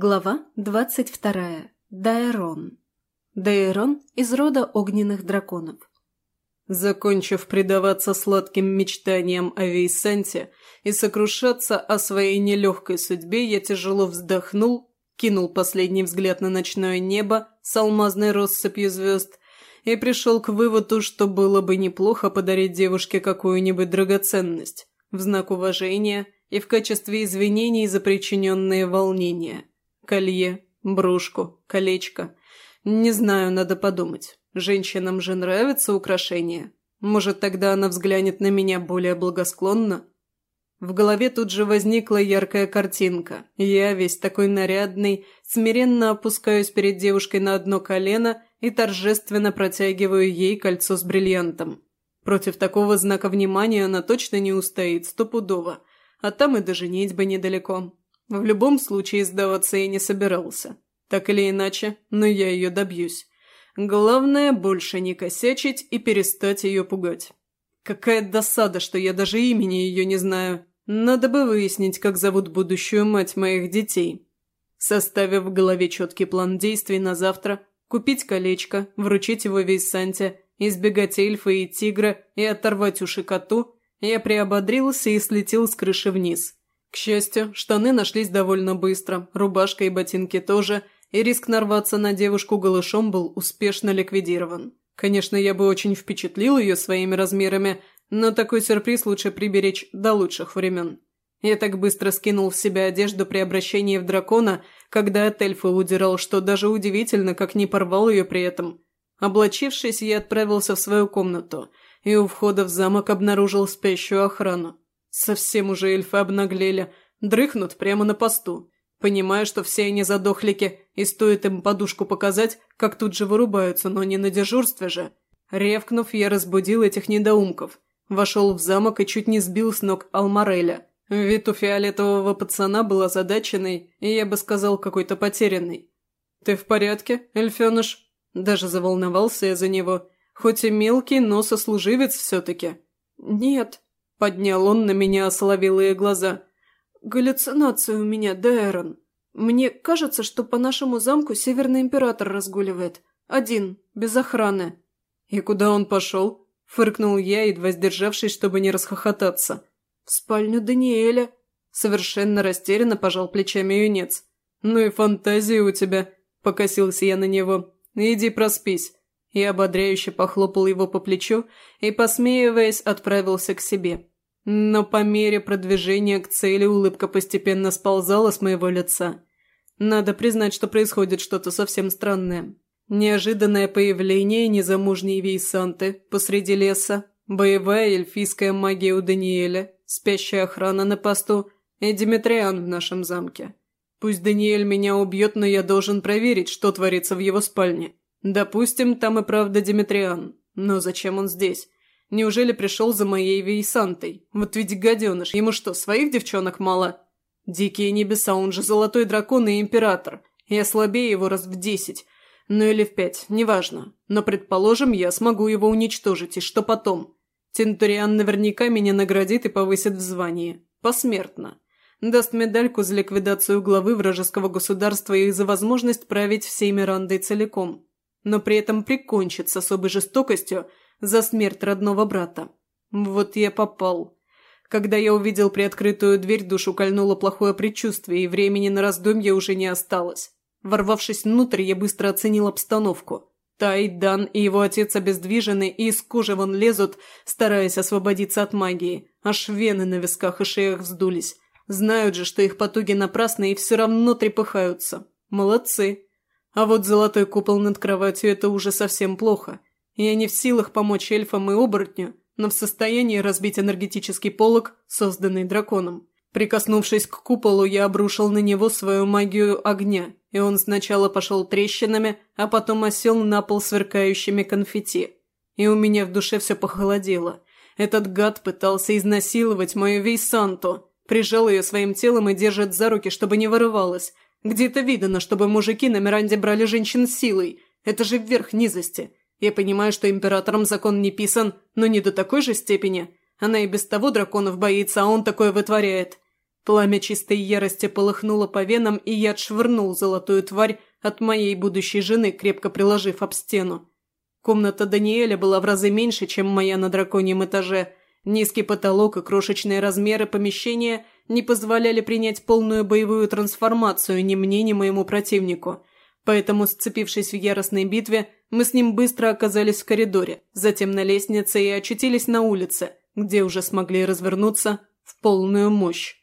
Глава двадцать вторая. Дайрон. Дайрон из рода огненных драконов. Закончив предаваться сладким мечтаниям о Вейсанте и сокрушаться о своей нелегкой судьбе, я тяжело вздохнул, кинул последний взгляд на ночное небо с алмазной россыпью звезд и пришел к выводу, что было бы неплохо подарить девушке какую-нибудь драгоценность в знак уважения и в качестве извинений за причиненные волнения. Колье, брошку, колечко. Не знаю, надо подумать. Женщинам же нравятся украшения. Может, тогда она взглянет на меня более благосклонно? В голове тут же возникла яркая картинка. Я, весь такой нарядный, смиренно опускаюсь перед девушкой на одно колено и торжественно протягиваю ей кольцо с бриллиантом. Против такого знака внимания она точно не устоит, стопудово. А там и до женитьбы недалеко. В любом случае сдаваться я не собирался. Так или иначе, но я ее добьюсь. Главное, больше не косячить и перестать ее пугать. Какая досада, что я даже имени ее не знаю. Надо бы выяснить, как зовут будущую мать моих детей. Составив в голове четкий план действий на завтра, купить колечко, вручить его весь Санте, избегать эльфа и тигра и оторвать уши коту, я приободрился и слетел с крыши вниз – к счастью, штаны нашлись довольно быстро, рубашка и ботинки тоже, и риск нарваться на девушку голышом был успешно ликвидирован. Конечно, я бы очень впечатлил ее своими размерами, но такой сюрприз лучше приберечь до лучших времен. Я так быстро скинул в себя одежду при обращении в дракона, когда от эльфа удирал, что даже удивительно, как не порвал ее при этом. Облачившись, я отправился в свою комнату, и у входа в замок обнаружил спящую охрану. Совсем уже эльфы обнаглели, дрыхнут прямо на посту. Понимаю, что все они задохлики, и стоит им подушку показать, как тут же вырубаются, но не на дежурстве же. Ревкнув, я разбудил этих недоумков. Вошел в замок и чуть не сбил с ног Алмареля. Вид у фиолетового пацана был озадаченный, и я бы сказал, какой-то потерянный. «Ты в порядке, эльфеныш?» Даже заволновался я за него. Хоть и мелкий, но сослуживец все-таки. «Нет», Поднял он на меня осоловелые глаза. «Галлюцинация у меня, Дэрон. Мне кажется, что по нашему замку Северный Император разгуливает. Один, без охраны». «И куда он пошел?» – фыркнул я, едва сдержавшись, чтобы не расхохотаться. «В спальню Даниэля». Совершенно растерянно пожал плечами юнец. «Ну и фантазии у тебя», – покосился я на него. «Иди проспись». Я ободряюще похлопал его по плечу и, посмеиваясь, отправился к себе. Но по мере продвижения к цели улыбка постепенно сползала с моего лица. Надо признать, что происходит что-то совсем странное. Неожиданное появление незамужней Вейсанты посреди леса, боевая эльфийская магия у Даниэля, спящая охрана на посту и Димитриан в нашем замке. Пусть Даниэль меня убьет, но я должен проверить, что творится в его спальне. Допустим, там и правда Димитриан. Но зачем он здесь? Неужели пришел за моей Вейсантой? Вот ведь гаденыш, ему что, своих девчонок мало? Дикие небеса, он же золотой дракон и император. Я слабее его раз в десять. Ну или в пять, неважно. Но, предположим, я смогу его уничтожить, и что потом? Тентуриан наверняка меня наградит и повысит в звании. Посмертно. Даст медальку за ликвидацию главы вражеского государства и за возможность править всей Мирандой целиком. Но при этом прикончит с особой жестокостью – за смерть родного брата. Вот я попал. Когда я увидел приоткрытую дверь, душу кольнуло плохое предчувствие, и времени на раздумье уже не осталось. Ворвавшись внутрь, я быстро оценил обстановку. Тай, Дан и его отец обездвижены и из кожи вон лезут, стараясь освободиться от магии. Аж вены на висках и шеях вздулись. Знают же, что их потуги напрасны и все равно трепыхаются. Молодцы. А вот золотой купол над кроватью – это уже совсем плохо. Я не в силах помочь эльфам и оборотню, но в состоянии разбить энергетический полог, созданный драконом. Прикоснувшись к куполу, я обрушил на него свою магию огня, и он сначала пошел трещинами, а потом осел на пол сверкающими конфетти. И у меня в душе все похолодело. Этот гад пытался изнасиловать мою Вейсанту, прижал ее своим телом и держит за руки, чтобы не вырывалась. Где-то видно, чтобы мужики на Миранде брали женщин силой. Это же вверх низости. Я понимаю, что императором закон не писан, но не до такой же степени. Она и без того драконов боится, а он такое вытворяет. Пламя чистой ярости полыхнуло по венам, и я отшвырнул золотую тварь от моей будущей жены, крепко приложив об стену. Комната Даниэля была в разы меньше, чем моя на драконьем этаже. Низкий потолок и крошечные размеры помещения не позволяли принять полную боевую трансформацию ни мне, ни моему противнику. Поэтому, сцепившись в яростной битве, мы с ним быстро оказались в коридоре, затем на лестнице и очутились на улице, где уже смогли развернуться в полную мощь.